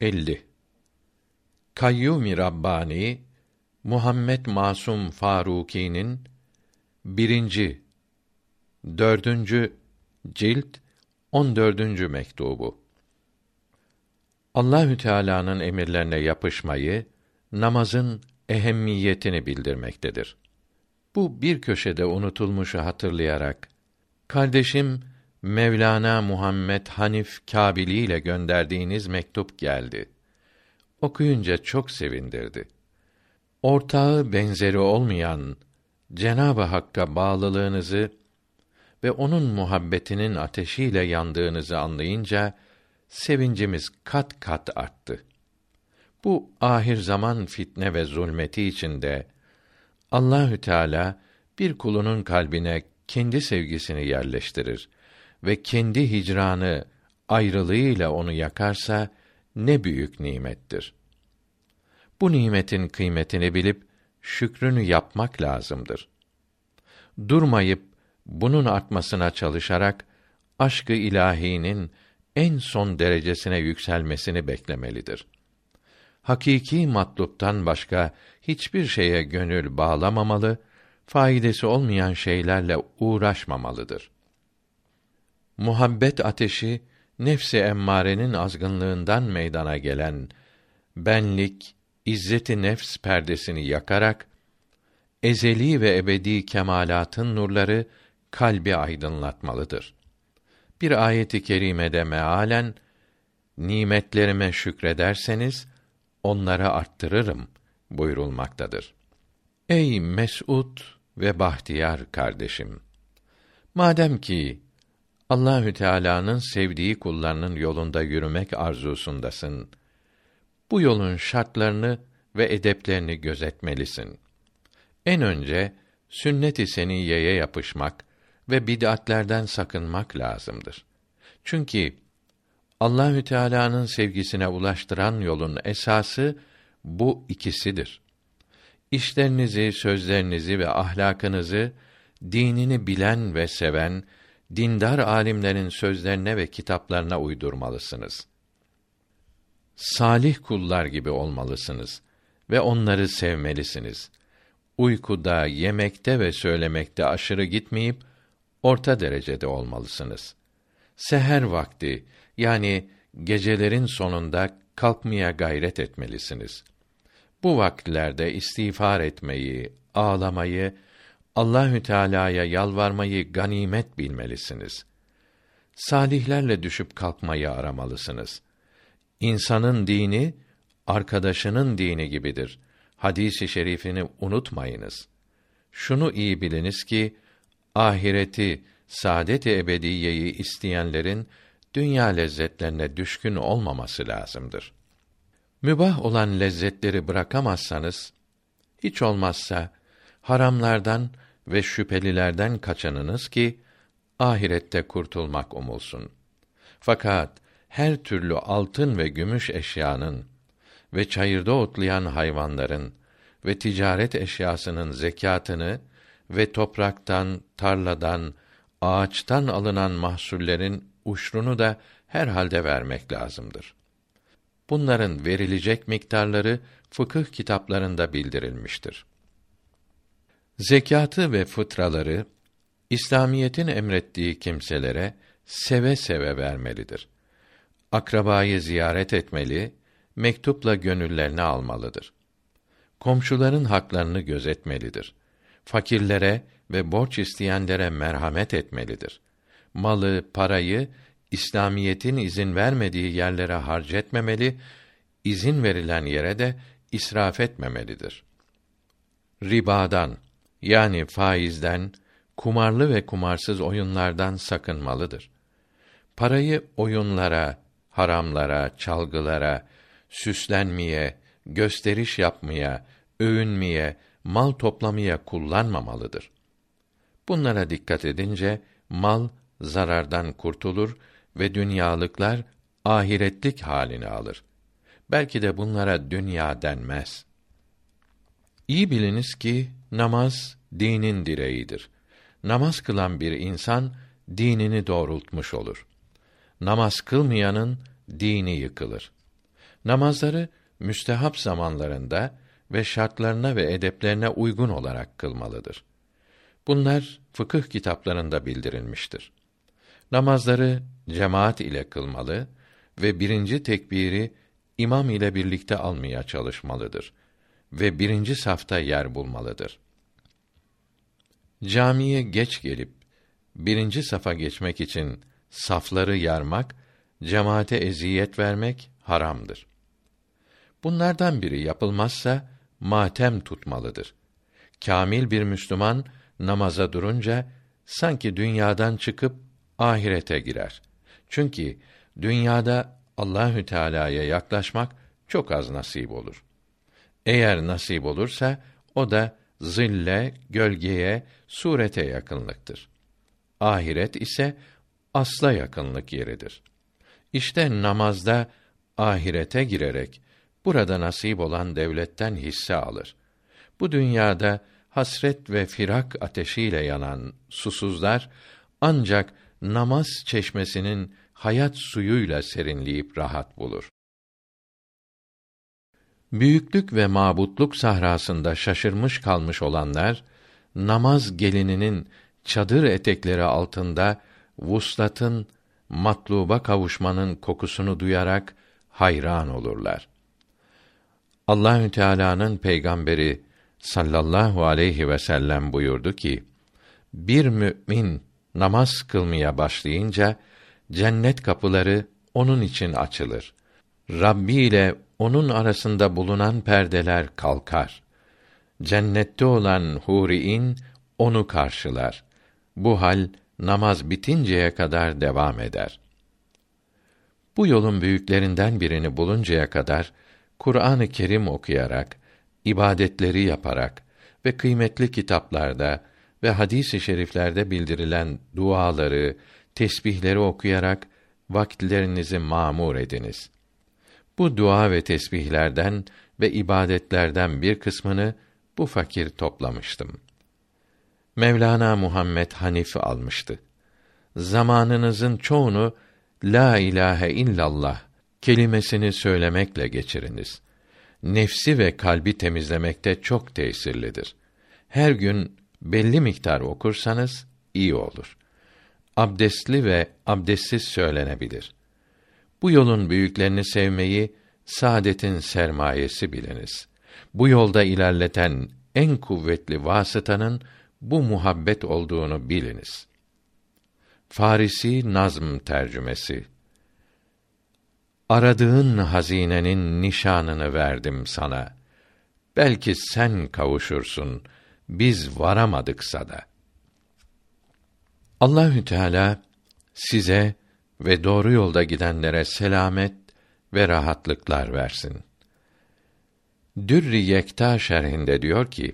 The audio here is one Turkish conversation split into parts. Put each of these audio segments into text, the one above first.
50 Kayyum Rabbani Muhammed Masum Faruki'nin birinci, dördüncü cilt on dördüncü mektubu. Allahü Teala'nın emirlerine yapışmayı namazın ehemmiyetini bildirmektedir. Bu bir köşede unutulmuşu hatırlayarak kardeşim Mevlana Muhammed Hanif Kabili ile gönderdiğiniz mektup geldi. Okuyunca çok sevindirdi. Ortağı benzeri olmayan Cenab-ı Hakk'a bağlılığınızı ve onun muhabbetinin ateşiyle yandığınızı anlayınca sevincimiz kat kat arttı. Bu ahir zaman fitne ve zulmeti içinde Allahü Teala bir kulunun kalbine kendi sevgisini yerleştirir ve kendi hicranı ayrılığıyla onu yakarsa ne büyük nimettir. Bu nimetin kıymetini bilip şükrünü yapmak lazımdır. Durmayıp bunun artmasına çalışarak aşkı ilahinin en son derecesine yükselmesini beklemelidir. Hakiki matluptan başka hiçbir şeye gönül bağlamamalı, faydası olmayan şeylerle uğraşmamalıdır. Muhabbet ateşi nefsi emmarenin azgınlığından meydana gelen benlik, izzeti nefs perdesini yakarak ezeli ve ebedi kemalatın nurları kalbi aydınlatmalıdır. Bir ayeti kerimede mealen nimetlerime şükrederseniz onları arttırırım buyurulmaktadır. Ey mes'ud ve bahtiyar kardeşim! Madem ki Allahü Teala'nın sevdiği kullarının yolunda yürümek arzusundasın. Bu yolun şartlarını ve edeplerini gözetmelisin. En önce sünnet-i seniyeye yapışmak ve bid'atlerden sakınmak lazımdır. Çünkü Allahü Teala'nın sevgisine ulaştıran yolun esası bu ikisidir. İşlerinizi, sözlerinizi ve ahlakınızı dinini bilen ve seven dindar alimlerin sözlerine ve kitaplarına uydurmalısınız. Salih kullar gibi olmalısınız ve onları sevmelisiniz. Uykuda, yemekte ve söylemekte aşırı gitmeyip orta derecede olmalısınız. Seher vakti yani gecelerin sonunda kalkmaya gayret etmelisiniz. Bu vakitlerde istiğfar etmeyi, ağlamayı Allahü Teala'ya yalvarmayı ganimet bilmelisiniz. Salihlerle düşüp kalkmayı aramalısınız. İnsanın dini arkadaşının dini gibidir. Hadisi şerifini unutmayınız. Şunu iyi biliniz ki ahireti, saadet-i ebediyeyi isteyenlerin dünya lezzetlerine düşkün olmaması lazımdır. Mübah olan lezzetleri bırakamazsanız hiç olmazsa haramlardan ve şüphelilerden kaçanınız ki ahirette kurtulmak umulsun. Fakat her türlü altın ve gümüş eşyanın ve çayırda otlayan hayvanların ve ticaret eşyasının zekatını ve topraktan, tarladan, ağaçtan alınan mahsullerin uşrunu da herhalde vermek lazımdır. Bunların verilecek miktarları fıkıh kitaplarında bildirilmiştir. Zekatı ve fıtraları İslamiyetin emrettiği kimselere seve seve vermelidir. Akrabayı ziyaret etmeli, mektupla gönüllerini almalıdır. Komşuların haklarını gözetmelidir. Fakirlere ve borç isteyenlere merhamet etmelidir. Malı, parayı İslamiyetin izin vermediği yerlere harcetmemeli, izin verilen yere de israf etmemelidir. Ribadan yani faizden, kumarlı ve kumarsız oyunlardan sakınmalıdır. Parayı oyunlara, haramlara, çalgılara, süslenmeye, gösteriş yapmaya, övünmeye, mal toplamaya kullanmamalıdır. Bunlara dikkat edince mal zarardan kurtulur ve dünyalıklar ahiretlik halini alır. Belki de bunlara dünya denmez. İyi biliniz ki namaz dinin direğidir. Namaz kılan bir insan dinini doğrultmuş olur. Namaz kılmayanın dini yıkılır. Namazları müstehap zamanlarında ve şartlarına ve edeplerine uygun olarak kılmalıdır. Bunlar fıkıh kitaplarında bildirilmiştir. Namazları cemaat ile kılmalı ve birinci tekbiri imam ile birlikte almaya çalışmalıdır ve birinci safta yer bulmalıdır. Camiye geç gelip birinci safa geçmek için safları yarmak, cemaate eziyet vermek haramdır. Bunlardan biri yapılmazsa matem tutmalıdır. Kamil bir Müslüman namaza durunca sanki dünyadan çıkıp ahirete girer. Çünkü dünyada Allahü Teala'ya yaklaşmak çok az nasip olur. Eğer nasip olursa o da zille, gölgeye, surete yakınlıktır. Ahiret ise asla yakınlık yeridir. İşte namazda ahirete girerek burada nasip olan devletten hisse alır. Bu dünyada hasret ve firak ateşiyle yanan susuzlar ancak namaz çeşmesinin hayat suyuyla serinleyip rahat bulur. Büyüklük ve mabutluk sahrasında şaşırmış kalmış olanlar namaz gelininin çadır etekleri altında vuslatın matluba kavuşmanın kokusunu duyarak hayran olurlar. Allahü Teala'nın peygamberi sallallahu aleyhi ve sellem buyurdu ki: Bir mümin namaz kılmaya başlayınca cennet kapıları onun için açılır. Rabbi ile onun arasında bulunan perdeler kalkar. Cennette olan huriin onu karşılar. Bu hal namaz bitinceye kadar devam eder. Bu yolun büyüklerinden birini buluncaya kadar Kur'an-ı Kerim okuyarak, ibadetleri yaparak ve kıymetli kitaplarda ve hadis-i şeriflerde bildirilen duaları, tesbihleri okuyarak vakitlerinizi mamur ediniz. Bu dua ve tesbihlerden ve ibadetlerden bir kısmını bu fakir toplamıştım. Mevlana Muhammed Hanif almıştı. Zamanınızın çoğunu la ilahe illallah kelimesini söylemekle geçiriniz. Nefsi ve kalbi temizlemekte çok tesirlidir. Her gün belli miktar okursanız iyi olur. Abdestli ve abdestsiz söylenebilir. Bu yolun büyüklerini sevmeyi saadetin sermayesi biliniz. Bu yolda ilerleten en kuvvetli vasıtanın bu muhabbet olduğunu biliniz. Farisi Nazm tercümesi Aradığın hazinenin nişanını verdim sana. Belki sen kavuşursun, biz varamadıksa da. Allahü Teala size ve doğru yolda gidenlere selamet ve rahatlıklar versin. Dürri Yekta şerhinde diyor ki: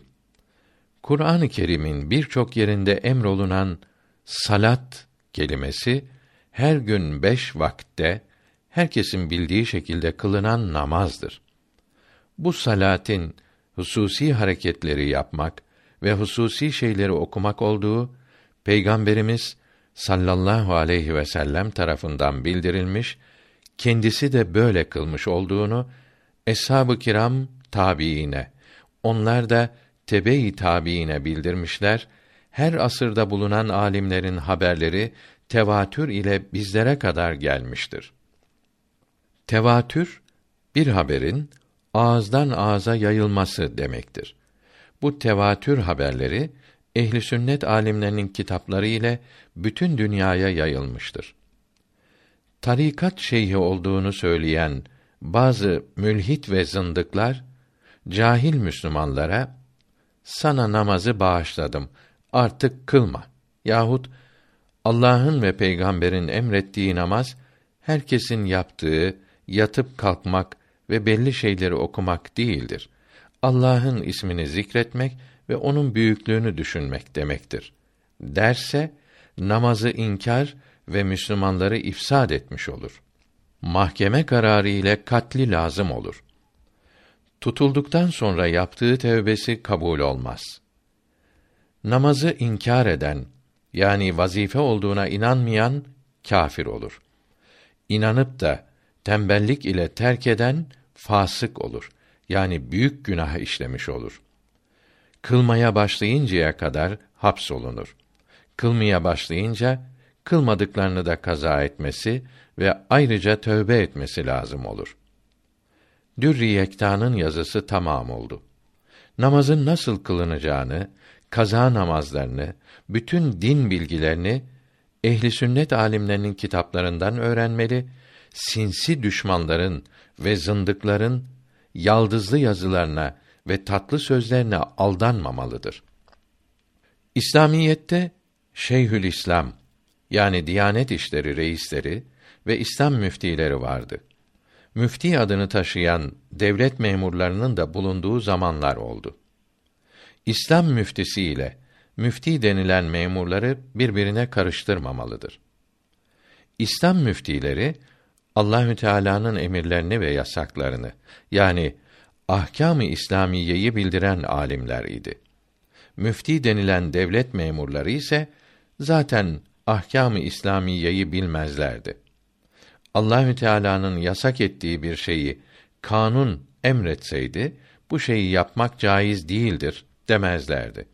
Kur'an-ı Kerim'in birçok yerinde emrolunan salat kelimesi her gün beş vakte herkesin bildiği şekilde kılınan namazdır. Bu salatin hususi hareketleri yapmak ve hususi şeyleri okumak olduğu Peygamberimiz sallallahu aleyhi ve sellem tarafından bildirilmiş, kendisi de böyle kılmış olduğunu eshab-ı kiram tabiine, onlar da tebe-i tabiine bildirmişler. Her asırda bulunan alimlerin haberleri tevatür ile bizlere kadar gelmiştir. Tevatür bir haberin ağızdan ağza yayılması demektir. Bu tevatür haberleri ehli sünnet alimlerinin kitapları ile bütün dünyaya yayılmıştır. Tarikat şeyhi olduğunu söyleyen bazı mülhit ve zındıklar cahil Müslümanlara sana namazı bağışladım artık kılma yahut Allah'ın ve peygamberin emrettiği namaz herkesin yaptığı yatıp kalkmak ve belli şeyleri okumak değildir. Allah'ın ismini zikretmek ve onun büyüklüğünü düşünmek demektir. Derse namazı inkar ve Müslümanları ifsad etmiş olur. Mahkeme kararı ile katli lazım olur. Tutulduktan sonra yaptığı tevbesi kabul olmaz. Namazı inkar eden yani vazife olduğuna inanmayan kâfir olur. İnanıp da tembellik ile terk eden fasık olur. Yani büyük günah işlemiş olur. Kılmaya başlayıncaya kadar hapsolunur. Kılmaya başlayınca kılmadıklarını da kaza etmesi ve ayrıca tövbe etmesi lazım olur. Dürri Yekta'nın yazısı tamam oldu. Namazın nasıl kılınacağını, kaza namazlarını, bütün din bilgilerini ehli sünnet alimlerinin kitaplarından öğrenmeli, sinsi düşmanların ve zındıkların yaldızlı yazılarına ve tatlı sözlerine aldanmamalıdır. İslamiyette Şeyhül İslam yani Diyanet İşleri reisleri ve İslam müftileri vardı. Müfti adını taşıyan devlet memurlarının da bulunduğu zamanlar oldu. İslam müftisi ile müfti denilen memurları birbirine karıştırmamalıdır. İslam müftileri Allahü Teala'nın emirlerini ve yasaklarını yani ahkâm-ı İslamiyeyi bildiren alimler idi. Müfti denilen devlet memurları ise zaten ahkâm-ı İslamiyeyi bilmezlerdi. Allahü Teala'nın yasak ettiği bir şeyi kanun emretseydi bu şeyi yapmak caiz değildir demezlerdi.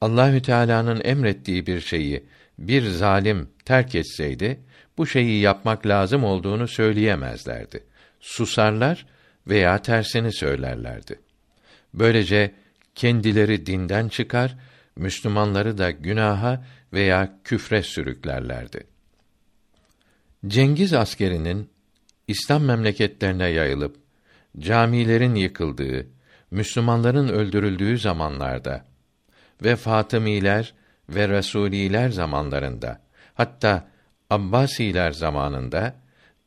Allahü Teala'nın emrettiği bir şeyi bir zalim terk etseydi bu şeyi yapmak lazım olduğunu söyleyemezlerdi. Susarlar veya tersini söylerlerdi. Böylece kendileri dinden çıkar, Müslümanları da günaha veya küfre sürüklerlerdi. Cengiz askerinin İslam memleketlerine yayılıp camilerin yıkıldığı, Müslümanların öldürüldüğü zamanlarda ve Fatımiler ve Resuliler zamanlarında hatta Abbasiler zamanında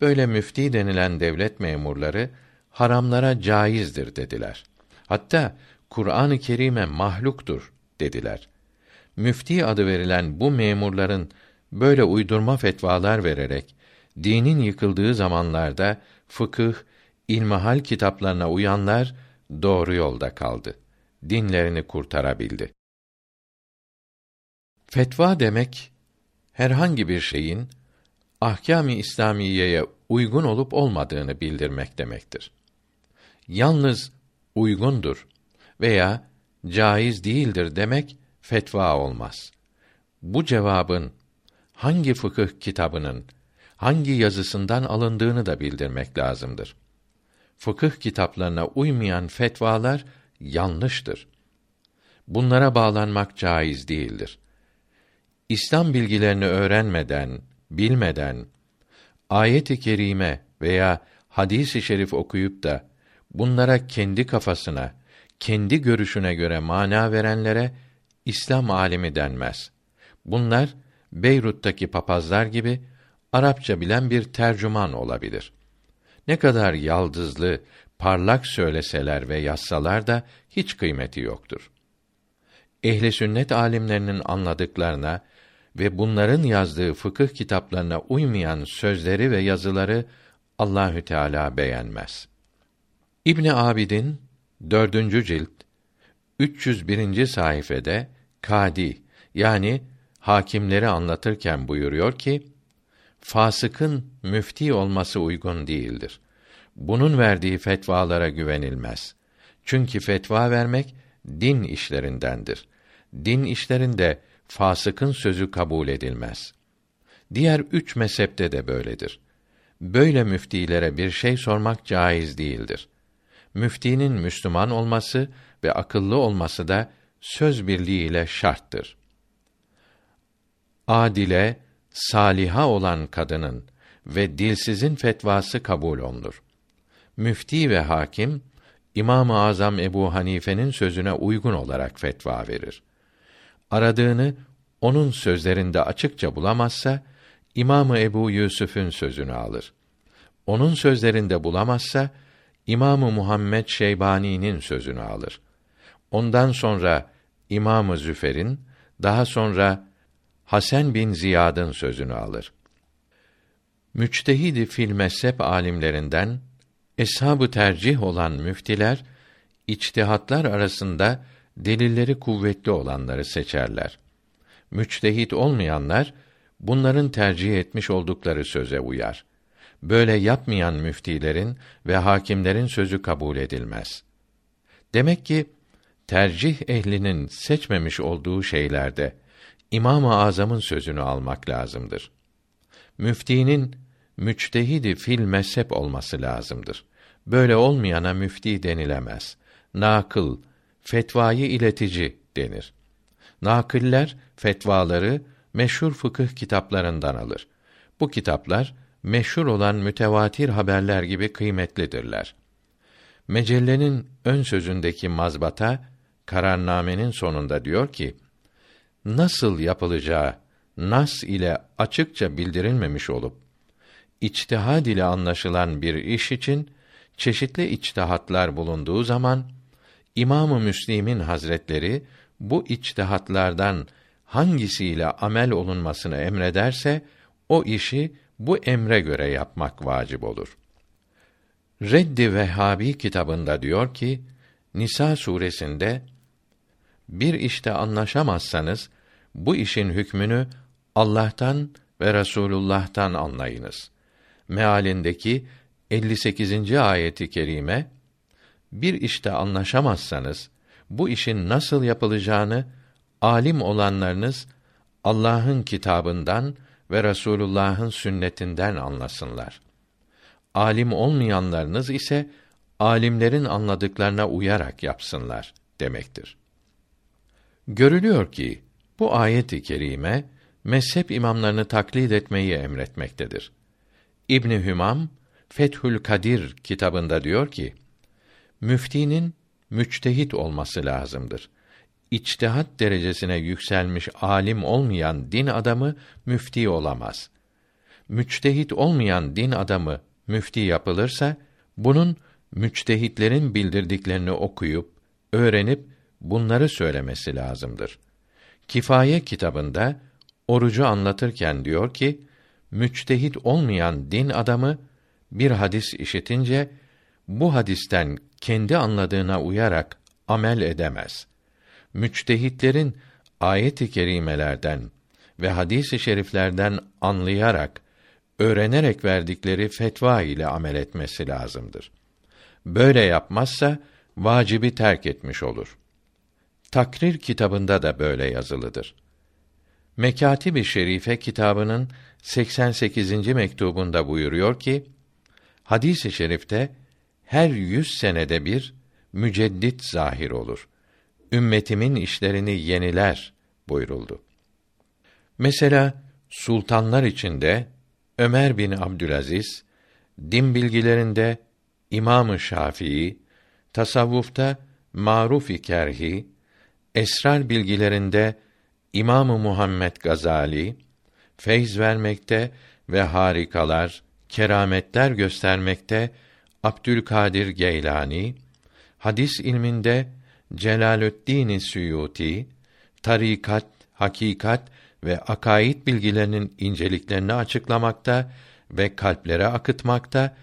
böyle müfti denilen devlet memurları haramlara caizdir dediler. Hatta Kur'an-ı Kerim'e mahluktur dediler. Müfti adı verilen bu memurların böyle uydurma fetvalar vererek dinin yıkıldığı zamanlarda fıkıh, ilmihal kitaplarına uyanlar doğru yolda kaldı. Dinlerini kurtarabildi. Fetva demek herhangi bir şeyin ahkâm-ı İslamiyeye uygun olup olmadığını bildirmek demektir. Yalnız uygundur veya caiz değildir demek fetva olmaz. Bu cevabın hangi fıkıh kitabının hangi yazısından alındığını da bildirmek lazımdır. Fıkıh kitaplarına uymayan fetvalar yanlıştır. Bunlara bağlanmak caiz değildir. İslam bilgilerini öğrenmeden, bilmeden ayet-i kerime veya hadis-i şerif okuyup da bunlara kendi kafasına, kendi görüşüne göre mana verenlere İslam alimi denmez. Bunlar Beyrut'taki papazlar gibi Arapça bilen bir tercüman olabilir. Ne kadar yaldızlı, parlak söyleseler ve yazsalar da hiç kıymeti yoktur. Ehli sünnet alimlerinin anladıklarına ve bunların yazdığı fıkıh kitaplarına uymayan sözleri ve yazıları Allahü Teala beğenmez. İbni Abidin dördüncü cilt 301. sayfede kadi yani hakimleri anlatırken buyuruyor ki fasıkın müfti olması uygun değildir. Bunun verdiği fetvalara güvenilmez. Çünkü fetva vermek din işlerindendir. Din işlerinde fasıkın sözü kabul edilmez. Diğer üç mezhepte de böyledir. Böyle müftilere bir şey sormak caiz değildir. Müftinin Müslüman olması ve akıllı olması da söz birliğiyle şarttır. Adile, saliha olan kadının ve dilsizin fetvası kabul olunur. Müfti ve hakim İmam-ı Azam Ebu Hanife'nin sözüne uygun olarak fetva verir aradığını onun sözlerinde açıkça bulamazsa İmamı Ebu Yusuf'un sözünü alır. Onun sözlerinde bulamazsa İmamı Muhammed Şeybani'nin sözünü alır. Ondan sonra İmamı Züfer'in, daha sonra Hasan bin Ziyad'ın sözünü alır. Müçtehidi fil mezhep alimlerinden eshab tercih olan müftiler içtihatlar arasında delilleri kuvvetli olanları seçerler. Müçtehit olmayanlar bunların tercih etmiş oldukları söze uyar. Böyle yapmayan müftilerin ve hakimlerin sözü kabul edilmez. Demek ki tercih ehlinin seçmemiş olduğu şeylerde İmam-ı Azam'ın sözünü almak lazımdır. Müftinin müçtehidi fil mezhep olması lazımdır. Böyle olmayana müfti denilemez. Nakıl, fetvayı iletici denir. Nakiller fetvaları meşhur fıkıh kitaplarından alır. Bu kitaplar meşhur olan mütevatir haberler gibi kıymetlidirler. Mecellenin ön sözündeki mazbata kararnamenin sonunda diyor ki: Nasıl yapılacağı nas ile açıkça bildirilmemiş olup içtihad ile anlaşılan bir iş için çeşitli içtihatlar bulunduğu zaman İmamı Müslim'in Hazretleri bu içtihatlardan hangisiyle amel olunmasını emrederse o işi bu emre göre yapmak vacip olur. Reddi Vehhabi kitabında diyor ki Nisa suresinde bir işte anlaşamazsanız bu işin hükmünü Allah'tan ve Resulullah'tan anlayınız. Mealindeki 58. ayeti kerime bir işte anlaşamazsanız bu işin nasıl yapılacağını alim olanlarınız Allah'ın kitabından ve Resulullah'ın sünnetinden anlasınlar. Alim olmayanlarınız ise alimlerin anladıklarına uyarak yapsınlar demektir. Görülüyor ki bu ayet-i kerime mezhep imamlarını taklit etmeyi emretmektedir. İbni Hümam Fethül Kadir kitabında diyor ki: Müftinin müçtehit olması lazımdır. İçtihat derecesine yükselmiş alim olmayan din adamı müfti olamaz. Müçtehit olmayan din adamı müfti yapılırsa bunun müçtehitlerin bildirdiklerini okuyup öğrenip bunları söylemesi lazımdır. Kifaye kitabında orucu anlatırken diyor ki, müçtehit olmayan din adamı bir hadis işitince bu hadisten kendi anladığına uyarak amel edemez. Müçtehitlerin ayet-i kerimelerden ve hadis-i şeriflerden anlayarak, öğrenerek verdikleri fetva ile amel etmesi lazımdır. Böyle yapmazsa vacibi terk etmiş olur. Takrir kitabında da böyle yazılıdır. Mekatib-i Şerife kitabının 88. mektubunda buyuruyor ki, hadis-i şerifte her yüz senede bir müceddit zahir olur. Ümmetimin işlerini yeniler buyuruldu. Mesela sultanlar içinde Ömer bin Abdülaziz, din bilgilerinde İmam-ı Şafii, tasavvufta Maruf-i Kerhi, esrar bilgilerinde İmam-ı Muhammed Gazali, feyz vermekte ve harikalar, kerametler göstermekte Abdülkadir Geylani, hadis ilminde Celalüddin Suyuti, tarikat, hakikat ve akaid bilgilerinin inceliklerini açıklamakta ve kalplere akıtmakta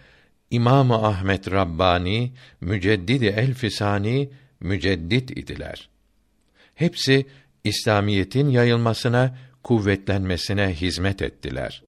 İmam Ahmet Rabbani, Müceddidi Elfisani müceddit idiler. Hepsi İslamiyetin yayılmasına, kuvvetlenmesine hizmet ettiler.